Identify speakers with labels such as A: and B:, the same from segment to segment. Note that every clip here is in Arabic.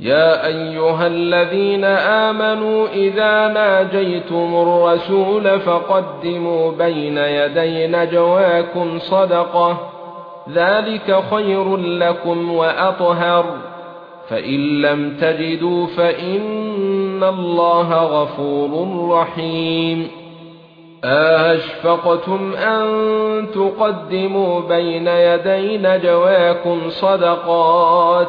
A: يا ايها الذين امنوا اذا ناجيتم الرسول فقدموا بين يدي نجواكم صدقه ذلك خير لكم واطهر فان لم تجدوا فان الله غفور رحيم اشفقتم ان تقدموا بين يدي نجواكم صدقات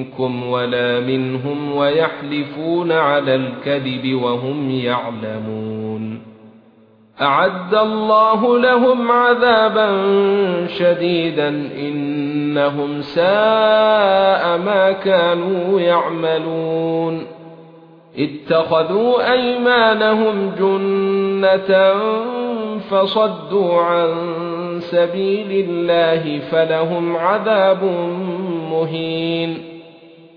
A: مِنكُمْ وَلَا مِنْهُمْ وَيَحْلِفُونَ عَلَى الْكَذِبِ وَهُمْ يَعْلَمُونَ أَعَدَّ اللَّهُ لَهُمْ عَذَابًا شَدِيدًا إِنَّهُمْ سَاءَ مَا كَانُوا يَعْمَلُونَ اتَّخَذُوا أَيْمَانَهُمْ جُنَّةً فَصَدُّوا عَن سَبِيلِ اللَّهِ فَلَهُمْ عَذَابٌ مُهِينٌ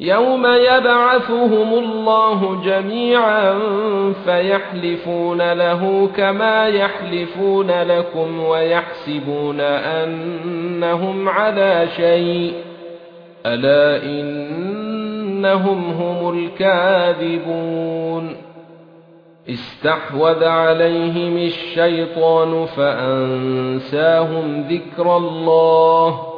A: يَوْمَ يَبْعَثُهُمُ اللَّهُ جَمِيعًا فَيَحْلِفُونَ لَهُ كَمَا يَحْلِفُونَ لَكُمْ وَيَحْسَبُونَ أَنَّهُمْ عَلَى شَيْءٍ أَلَا إِنَّهُمْ هُمُ الْكَاذِبُونَ اسْتَحْوَذَ عَلَيْهِمْ الشَّيْطَانُ فَأَنسَاهُمْ ذِكْرَ اللَّهِ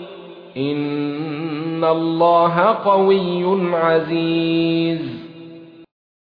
A: ان الله قوي عزيز